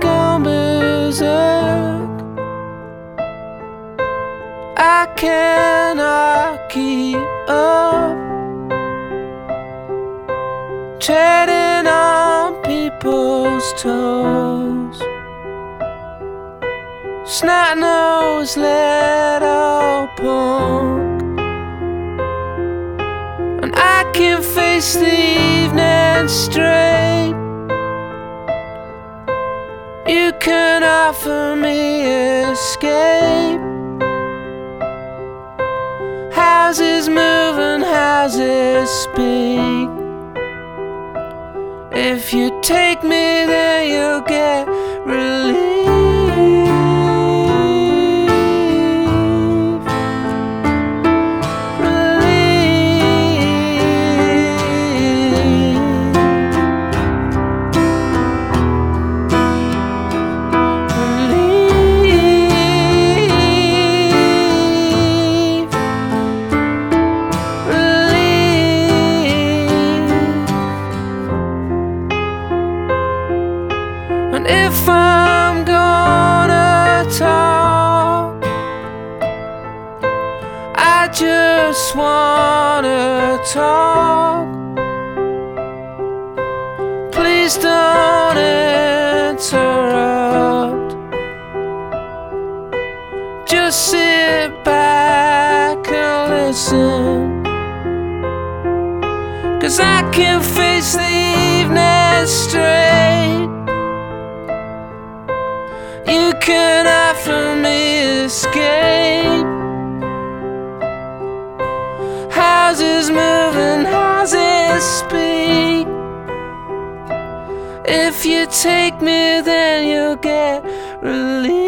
gone berserk. I cannot keep up. Treading on people's toes. Snot nose little punk. And I can face the evening straight. Can offer me escape. Houses move and houses speak. If you take me there, you'll get. Relief. Just wanna talk. Please don't interrupt. Just sit back and listen. Cause I can face the evening straight. Houses moving houses speak. If you take me, then you'll get relief.